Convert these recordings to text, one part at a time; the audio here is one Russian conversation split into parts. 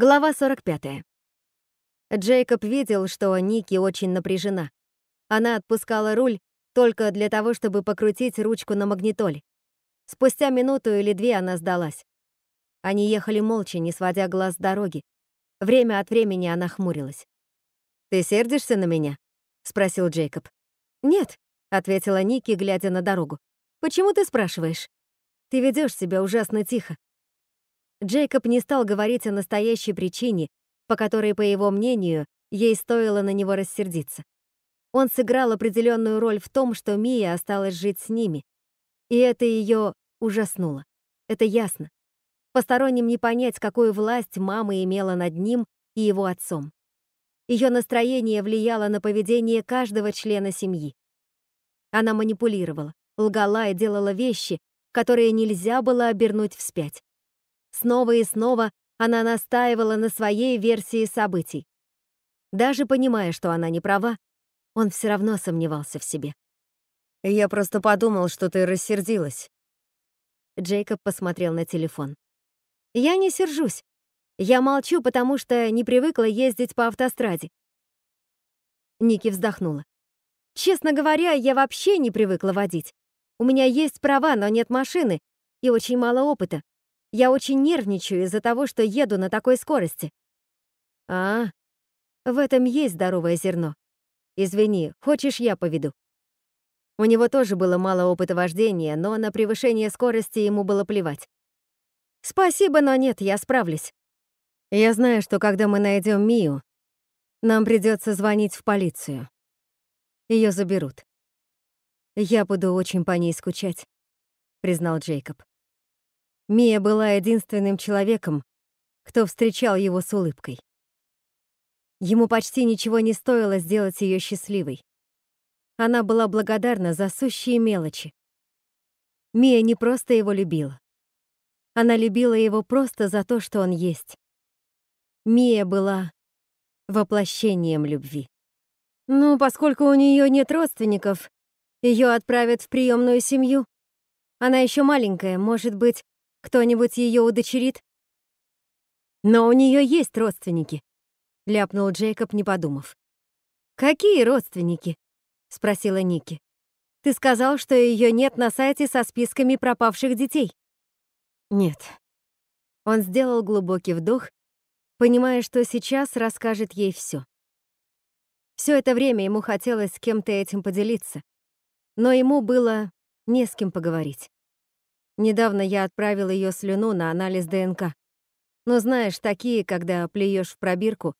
Глава 45. Джейкоб видел, что Ники очень напряжена. Она отпускала руль только для того, чтобы покрутить ручку на магнитоле. Спустя минуту или две она сдалась. Они ехали молча, не сводя глаз с дороги. Время от времени она хмурилась. «Ты сердишься на меня?» — спросил Джейкоб. «Нет», — ответила Ники, глядя на дорогу. «Почему ты спрашиваешь? Ты ведешь себя ужасно тихо. Джейкоб не стал говорить о настоящей причине, по которой, по его мнению, ей стоило на него рассердиться. Он сыграл определенную роль в том, что Мия осталась жить с ними. И это ее ужаснуло. Это ясно. Посторонним не понять, какую власть мама имела над ним и его отцом. Ее настроение влияло на поведение каждого члена семьи. Она манипулировала, лгала и делала вещи, которые нельзя было обернуть вспять. Снова и снова она настаивала на своей версии событий. Даже понимая, что она не права, он все равно сомневался в себе. «Я просто подумал, что ты рассердилась». Джейкоб посмотрел на телефон. «Я не сержусь. Я молчу, потому что не привыкла ездить по автостраде». Ники вздохнула. «Честно говоря, я вообще не привыкла водить. У меня есть права, но нет машины и очень мало опыта. Я очень нервничаю из-за того, что еду на такой скорости. А, в этом есть здоровое зерно. Извини, хочешь, я поведу? У него тоже было мало опыта вождения, но на превышение скорости ему было плевать. Спасибо, но нет, я справлюсь. Я знаю, что когда мы найдем Мию, нам придется звонить в полицию. Ее заберут. Я буду очень по ней скучать, признал Джейкоб. Мия была единственным человеком, кто встречал его с улыбкой. Ему почти ничего не стоило сделать ее счастливой. Она была благодарна за сущие мелочи. Мия не просто его любила. Она любила его просто за то, что он есть. Мия была воплощением любви. Ну, поскольку у нее нет родственников, ее отправят в приемную семью. Она еще маленькая, может быть, кто-нибудь ее удочерит? Но у нее есть родственники, ляпнул Джейкоб, не подумав. Какие родственники? спросила Ники. Ты сказал, что ее нет на сайте со списками пропавших детей. Нет. Он сделал глубокий вдох, понимая, что сейчас расскажет ей все. Все это время ему хотелось с кем-то этим поделиться, но ему было не с кем поговорить. Недавно я отправил ее слюну на анализ ДНК. Но знаешь, такие, когда плюешь в пробирку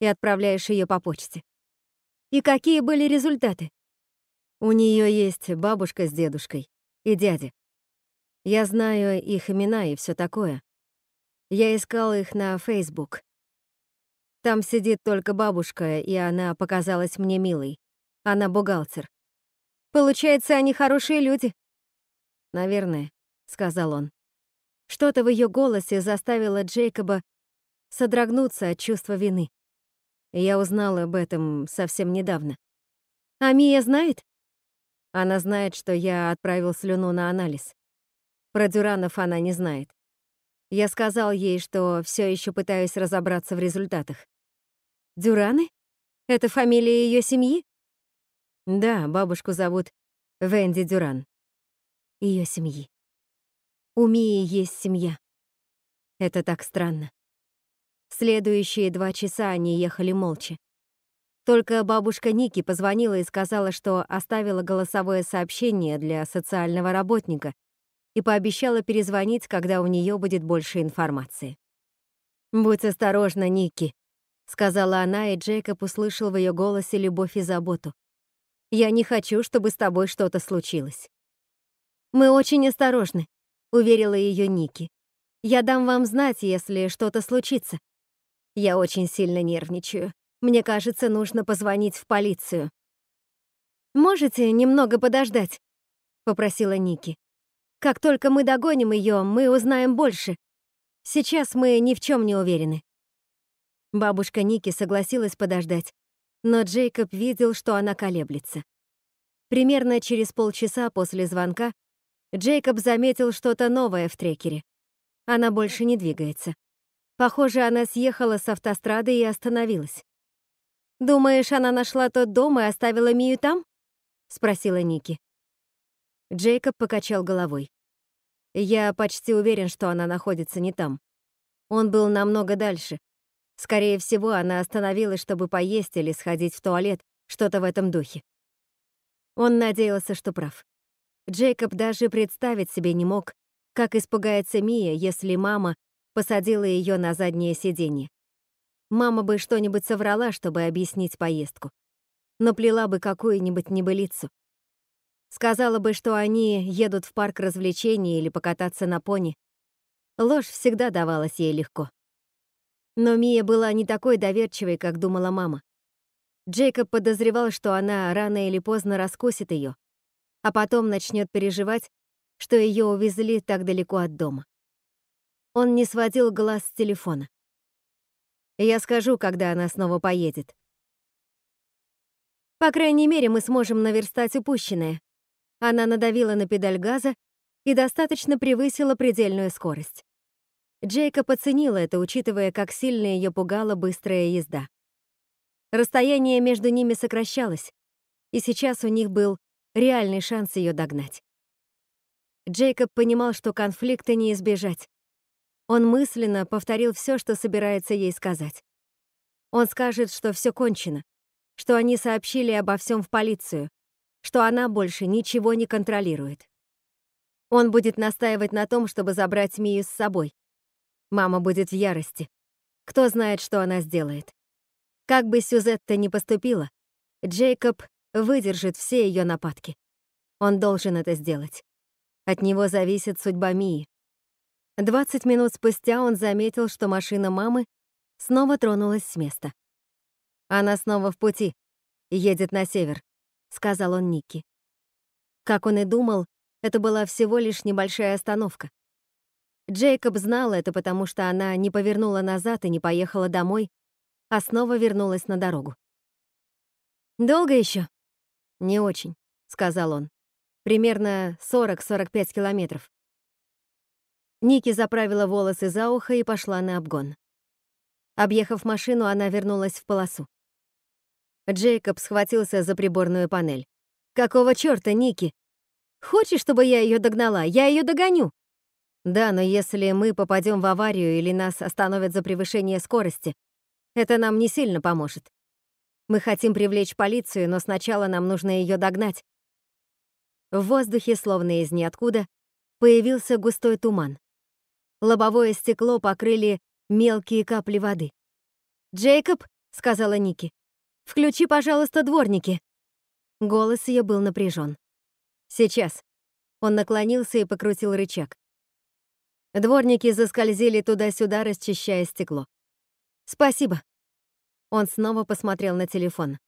и отправляешь ее по почте. И какие были результаты? У нее есть бабушка с дедушкой и дядя. Я знаю их имена и все такое. Я искал их на Facebook. Там сидит только бабушка, и она показалась мне милой. Она бухгалтер. Получается, они хорошие люди? Наверное. — сказал он. Что-то в ее голосе заставило Джейкоба содрогнуться от чувства вины. Я узнала об этом совсем недавно. А Мия знает? Она знает, что я отправил слюну на анализ. Про Дюранов она не знает. Я сказал ей, что все еще пытаюсь разобраться в результатах. Дюраны? Это фамилия ее семьи? Да, бабушку зовут Венди Дюран. Ее семьи. У Мии есть семья. Это так странно. Следующие два часа они ехали молча. Только бабушка Ники позвонила и сказала, что оставила голосовое сообщение для социального работника и пообещала перезвонить, когда у нее будет больше информации. «Будь осторожна, Ники», — сказала она, и Джейкоб услышал в ее голосе любовь и заботу. «Я не хочу, чтобы с тобой что-то случилось». «Мы очень осторожны», уверила ее Ники. Я дам вам знать, если что-то случится. Я очень сильно нервничаю. Мне кажется, нужно позвонить в полицию. Можете немного подождать? попросила Ники. Как только мы догоним ее, мы узнаем больше. Сейчас мы ни в чем не уверены. Бабушка Ники согласилась подождать, но Джейкоб видел, что она колеблется. Примерно через полчаса после звонка Джейкоб заметил что-то новое в трекере. Она больше не двигается. Похоже, она съехала с автострады и остановилась. «Думаешь, она нашла тот дом и оставила Мию там?» — спросила Ники. Джейкоб покачал головой. «Я почти уверен, что она находится не там. Он был намного дальше. Скорее всего, она остановилась, чтобы поесть или сходить в туалет, что-то в этом духе». Он надеялся, что прав. Джейкоб даже представить себе не мог, как испугается Мия, если мама посадила ее на заднее сиденье. Мама бы что-нибудь соврала, чтобы объяснить поездку. Но плела бы какую-нибудь небылицу. Сказала бы, что они едут в парк развлечений или покататься на пони. Ложь всегда давалась ей легко. Но Мия была не такой доверчивой, как думала мама. Джейкоб подозревал, что она рано или поздно раскусит ее, а потом начнет переживать, что ее увезли так далеко от дома. Он не сводил глаз с телефона. Я скажу, когда она снова поедет. По крайней мере, мы сможем наверстать упущенное. Она надавила на педаль газа и достаточно превысила предельную скорость. Джейкоб оценил это, учитывая, как сильно ее пугала быстрая езда. Расстояние между ними сокращалось, и сейчас у них был реальный шанс ее догнать. Джейкоб понимал, что конфликта не избежать, он мысленно повторил все, что собирается ей сказать. Он скажет, что все кончено, что они сообщили обо всем в полицию, что она больше ничего не контролирует. Он будет настаивать на том, чтобы забрать Мию с собой. Мама будет в ярости. Кто знает, что она сделает. Как бы Сюзетта ни поступила, Джейкоб выдержит все ее нападки. Он должен это сделать. От него зависит судьба Мии. Двадцать минут спустя он заметил, что машина мамы снова тронулась с места. «Она снова в пути. Едет на север», — сказал он Никки. Как он и думал, это была всего лишь небольшая остановка. Джейкоб знал это, потому что она не повернула назад и не поехала домой, а снова вернулась на дорогу. «Долго еще?» «Не очень», — сказал он. «Примерно 40-45 километров». Ники заправила волосы за ухо и пошла на обгон. Объехав машину, она вернулась в полосу. Джейкоб схватился за приборную панель. «Какого чёрта, Ники? Хочешь, чтобы я её догнала? Я её догоню!» «Да, но если мы попадём в аварию или нас остановят за превышение скорости, это нам не сильно поможет. Мы хотим привлечь полицию, но сначала нам нужно её догнать». В воздухе, словно из ниоткуда, появился густой туман. Лобовое стекло покрыли мелкие капли воды. «Джейкоб», — сказала Ники, — «включи, пожалуйста, дворники». Голос ее был напряжен. «Сейчас». Он наклонился и покрутил рычаг. Дворники заскользили туда-сюда, расчищая стекло. «Спасибо». Он снова посмотрел на телефон.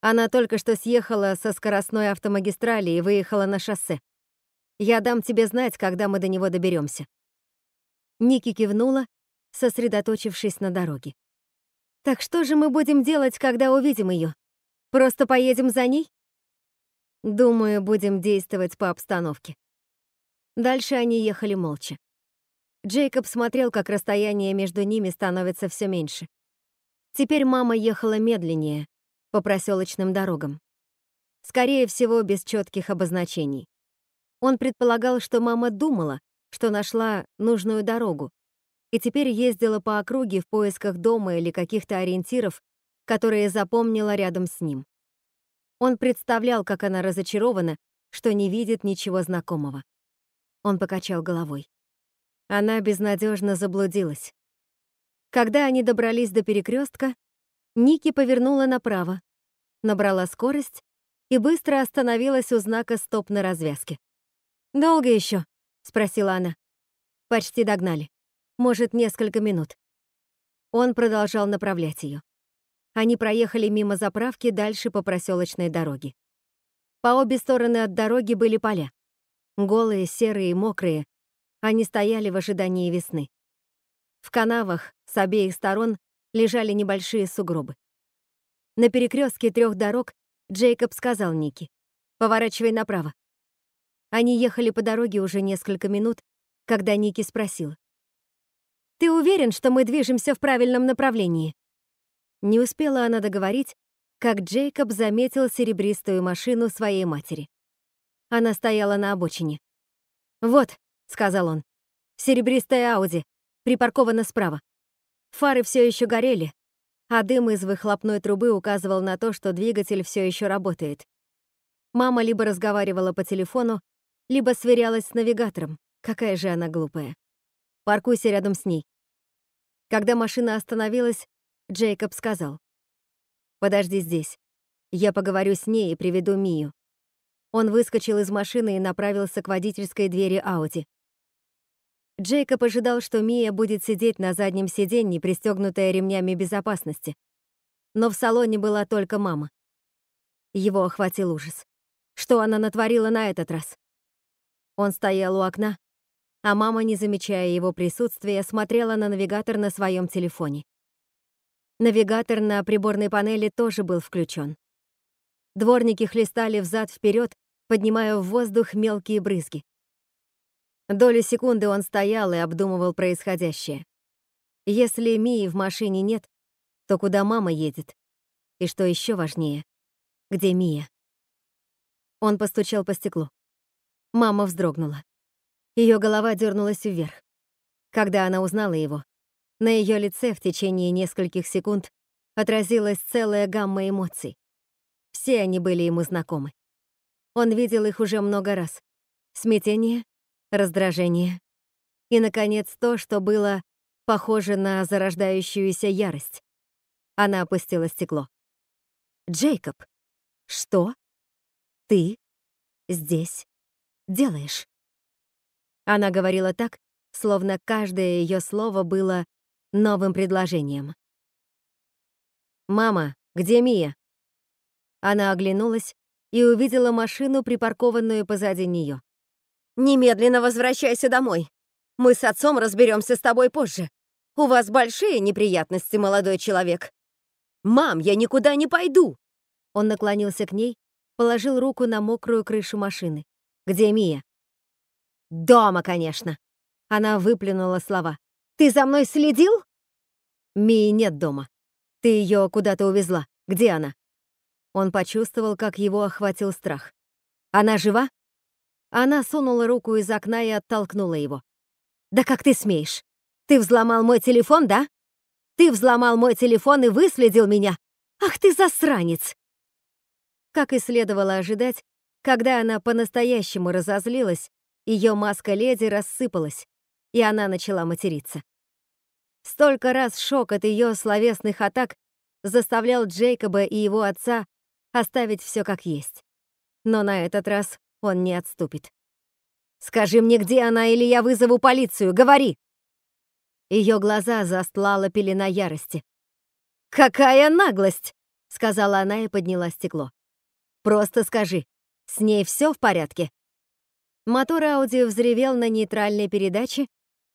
Она только что съехала со скоростной автомагистрали и выехала на шоссе. Я дам тебе знать, когда мы до него доберемся. Ники кивнула, сосредоточившись на дороге. «Так что же мы будем делать, когда увидим ее? Просто поедем за ней?» «Думаю, будем действовать по обстановке». Дальше они ехали молча. Джейкоб смотрел, как расстояние между ними становится все меньше. Теперь мама ехала медленнее, по проселочным дорогам. Скорее всего, без четких обозначений. Он предполагал, что мама думала, что нашла нужную дорогу и теперь ездила по округе в поисках дома или каких-то ориентиров, которые запомнила рядом с ним. Он представлял, как она разочарована, что не видит ничего знакомого. Он покачал головой. Она безнадежно заблудилась. Когда они добрались до перекрестка, Ники повернула направо, набрала скорость и быстро остановилась у знака «Стоп» на развязке. «Долго еще?» — спросила она. «Почти догнали. Может, несколько минут». Он продолжал направлять ее. Они проехали мимо заправки дальше по проселочной дороге. По обе стороны от дороги были поля. Голые, серые и мокрые. Они стояли в ожидании весны. В канавах с обеих сторон лежали небольшие сугробы. На перекрестке трех дорог Джейкоб сказал Ники, «Поворачивай направо». Они ехали по дороге уже несколько минут, когда Ники спросил. Ты уверен, что мы движемся в правильном направлении?» Не успела она договорить, как Джейкоб заметил серебристую машину своей матери. Она стояла на обочине. «Вот», — сказал он, — «серебристая Ауди, припаркована справа. Фары все еще горели, а дым из выхлопной трубы указывал на то, что двигатель все еще работает. Мама либо разговаривала по телефону, либо сверялась с навигатором. Какая же она глупая. Паркуйся рядом с ней. Когда машина остановилась, Джейкоб сказал. «Подожди здесь. Я поговорю с ней и приведу Мию». Он выскочил из машины и направился к водительской двери Ауди. Джейкоб ожидал, что Мия будет сидеть на заднем сиденье, пристегнутая ремнями безопасности. Но в салоне была только мама. Его охватил ужас. Что она натворила на этот раз? Он стоял у окна, а мама, не замечая его присутствия, смотрела на навигатор на своем телефоне. Навигатор на приборной панели тоже был включен. Дворники хлестали взад-вперед, поднимая в воздух мелкие брызги. Долю секунды он стоял и обдумывал происходящее. Если Мии в машине нет, то куда мама едет? И что еще важнее, где Мия? Он постучал по стеклу. Мама вздрогнула. Ее голова дернулась вверх. Когда она узнала его, на ее лице в течение нескольких секунд отразилась целая гамма эмоций. Все они были ему знакомы. Он видел их уже много раз. Смятение, раздражение и, наконец, то, что было похоже на зарождающуюся ярость. Она опустила стекло. «Джейкоб, что?» ты здесь делаешь?» Она говорила так, словно каждое ее слово было новым предложением. «Мама, где Мия?» Она оглянулась и увидела машину, припаркованную позади нее. «Немедленно возвращайся домой. Мы с отцом разберемся с тобой позже. У вас большие неприятности, молодой человек». «Мам, я никуда не пойду!» Он наклонился к ней положил руку на мокрую крышу машины. «Где Мия?» «Дома, конечно!» Она выплюнула слова. «Ты за мной следил?» «Мии нет дома. Ты ее куда-то увезла. Где она?» Он почувствовал, как его охватил страх. «Она жива?» Она сунула руку из окна и оттолкнула его. «Да как ты смеешь? Ты взломал мой телефон, да? Ты взломал мой телефон и выследил меня? Ах ты засранец!» Как и следовало ожидать, когда она по-настоящему разозлилась, ее маска леди рассыпалась, и она начала материться. Столько раз шок от ее словесных атак заставлял Джейкоба и его отца оставить все как есть. Но на этот раз он не отступит. «Скажи мне, где она, или я вызову полицию, говори!» Ее глаза застлала пелена ярости. «Какая наглость!» — сказала она и подняла стекло. Просто скажи, с ней все в порядке?» Мотор Ауди взревел на нейтральной передаче,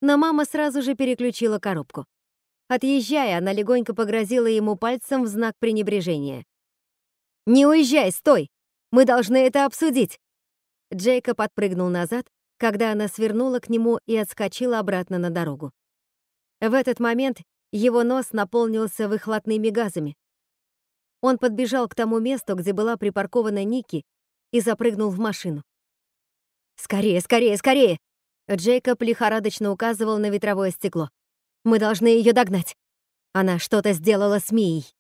но мама сразу же переключила коробку. Отъезжая, она легонько погрозила ему пальцем в знак пренебрежения. «Не уезжай, стой! Мы должны это обсудить!» Джейкоб отпрыгнул назад, когда она свернула к нему и отскочила обратно на дорогу. В этот момент его нос наполнился выхлопными газами. Он подбежал к тому месту, где была припаркована Ники, и запрыгнул в машину. «Скорее, скорее, скорее!» Джейкоб лихорадочно указывал на ветровое стекло. «Мы должны ее догнать. Она что-то сделала с Мией».